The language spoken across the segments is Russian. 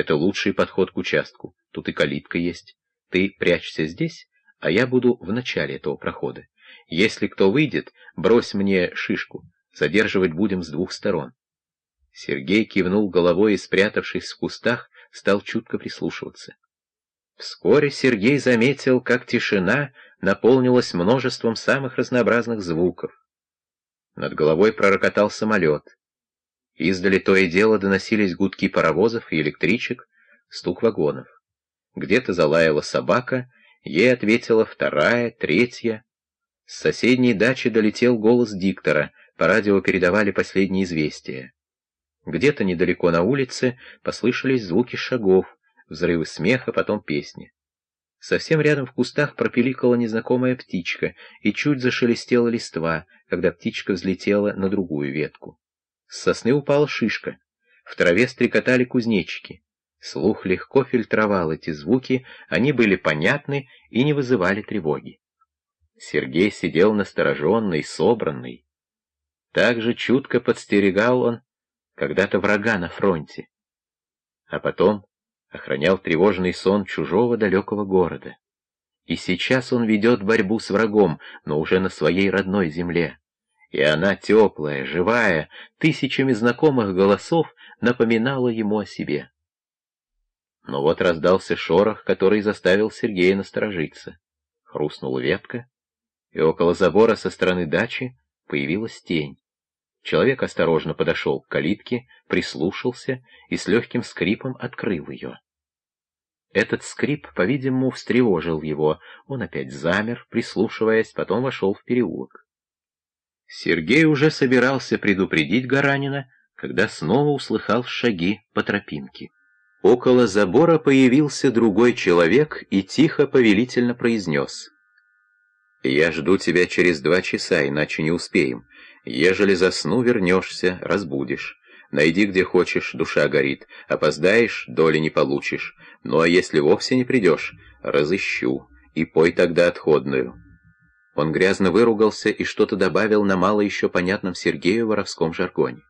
Это лучший подход к участку. Тут и калитка есть. Ты прячься здесь, а я буду в начале этого прохода. Если кто выйдет, брось мне шишку. Задерживать будем с двух сторон. Сергей кивнул головой и, спрятавшись в кустах, стал чутко прислушиваться. Вскоре Сергей заметил, как тишина наполнилась множеством самых разнообразных звуков. Над головой пророкотал самолет. Издали то и дело доносились гудки паровозов и электричек, стук вагонов. Где-то залаяла собака, ей ответила вторая, третья. С соседней дачи долетел голос диктора, по радио передавали последние известия. Где-то недалеко на улице послышались звуки шагов, взрывы смеха, потом песни. Совсем рядом в кустах пропеликала незнакомая птичка, и чуть зашелестела листва, когда птичка взлетела на другую ветку. С сосны упала шишка. В траве стрекотали кузнечики. Слух легко фильтровал эти звуки, они были понятны и не вызывали тревоги. Сергей сидел настороженный, собранный. Так же чутко подстерегал он когда-то врага на фронте. А потом охранял тревожный сон чужого далекого города. И сейчас он ведет борьбу с врагом, но уже на своей родной земле и она теплая, живая, тысячами знакомых голосов напоминала ему о себе. Но вот раздался шорох, который заставил Сергея насторожиться. Хрустнула ветка, и около забора со стороны дачи появилась тень. Человек осторожно подошел к калитке, прислушался и с легким скрипом открыл ее. Этот скрип, по-видимому, встревожил его. Он опять замер, прислушиваясь, потом вошел в переулок. Сергей уже собирался предупредить Гаранина, когда снова услыхал шаги по тропинке. Около забора появился другой человек и тихо повелительно произнес. «Я жду тебя через два часа, иначе не успеем. Ежели засну, вернешься, разбудишь. Найди где хочешь, душа горит. Опоздаешь, доли не получишь. Ну а если вовсе не придешь, разыщу, и пой тогда отходную». Он грязно выругался и что-то добавил на мало еще понятном Сергею воровском жаргоне.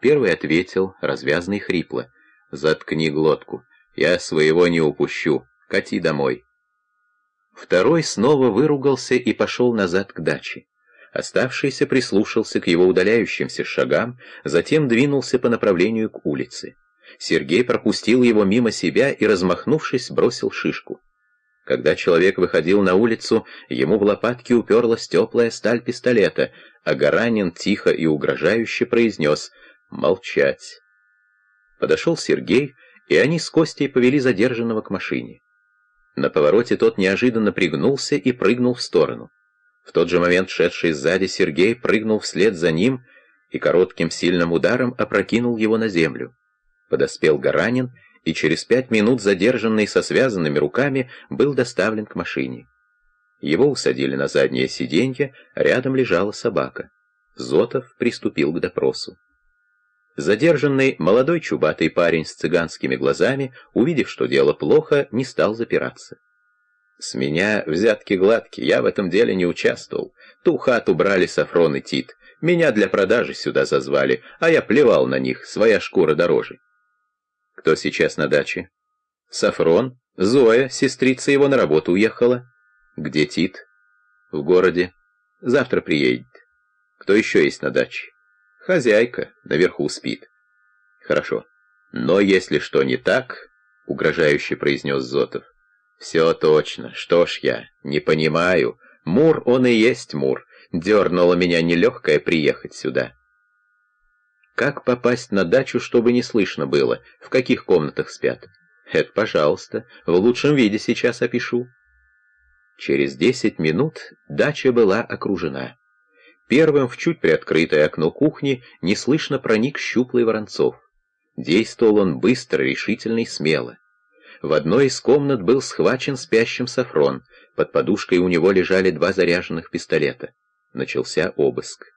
Первый ответил, развязно и хрипло. «Заткни глотку. Я своего не упущу. Кати домой». Второй снова выругался и пошел назад к даче. Оставшийся прислушался к его удаляющимся шагам, затем двинулся по направлению к улице. Сергей пропустил его мимо себя и, размахнувшись, бросил шишку. Когда человек выходил на улицу, ему в лопатки уперлась теплая сталь пистолета, а Гаранин тихо и угрожающе произнес «Молчать». Подошел Сергей, и они с Костей повели задержанного к машине. На повороте тот неожиданно пригнулся и прыгнул в сторону. В тот же момент шедший сзади Сергей прыгнул вслед за ним и коротким сильным ударом опрокинул его на землю. Подоспел Гаранин и через пять минут задержанный со связанными руками был доставлен к машине. Его усадили на заднее сиденье, рядом лежала собака. Зотов приступил к допросу. Задержанный молодой чубатый парень с цыганскими глазами, увидев, что дело плохо, не стал запираться. «С меня взятки гладкие, я в этом деле не участвовал. Ту хату брали Сафрон и Тит. Меня для продажи сюда зазвали, а я плевал на них, своя шкура дороже. Кто сейчас на даче? Сафрон. Зоя, сестрица его, на работу уехала. Где Тит? В городе. Завтра приедет. Кто еще есть на даче? Хозяйка, наверху спит. Хорошо. Но если что не так, угрожающе произнес Зотов. Все точно. Что ж я, не понимаю. Мур он и есть Мур. Дернуло меня нелегкое приехать сюда. Как попасть на дачу, чтобы не слышно было, в каких комнатах спят? Это, пожалуйста, в лучшем виде сейчас опишу. Через десять минут дача была окружена. Первым в чуть приоткрытое окно кухни неслышно проник щуплый Воронцов. Действовал он быстро, решительно и смело. В одной из комнат был схвачен спящим Сафрон, под подушкой у него лежали два заряженных пистолета. Начался обыск.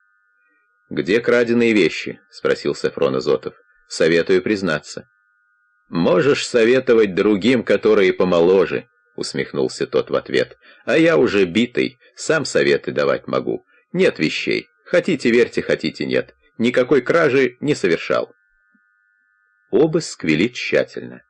«Где краденые вещи?» — спросил Сафрон Азотов. «Советую признаться». «Можешь советовать другим, которые помоложе», — усмехнулся тот в ответ. «А я уже битый, сам советы давать могу. Нет вещей. Хотите верьте, хотите нет. Никакой кражи не совершал». Обыск вели тщательно.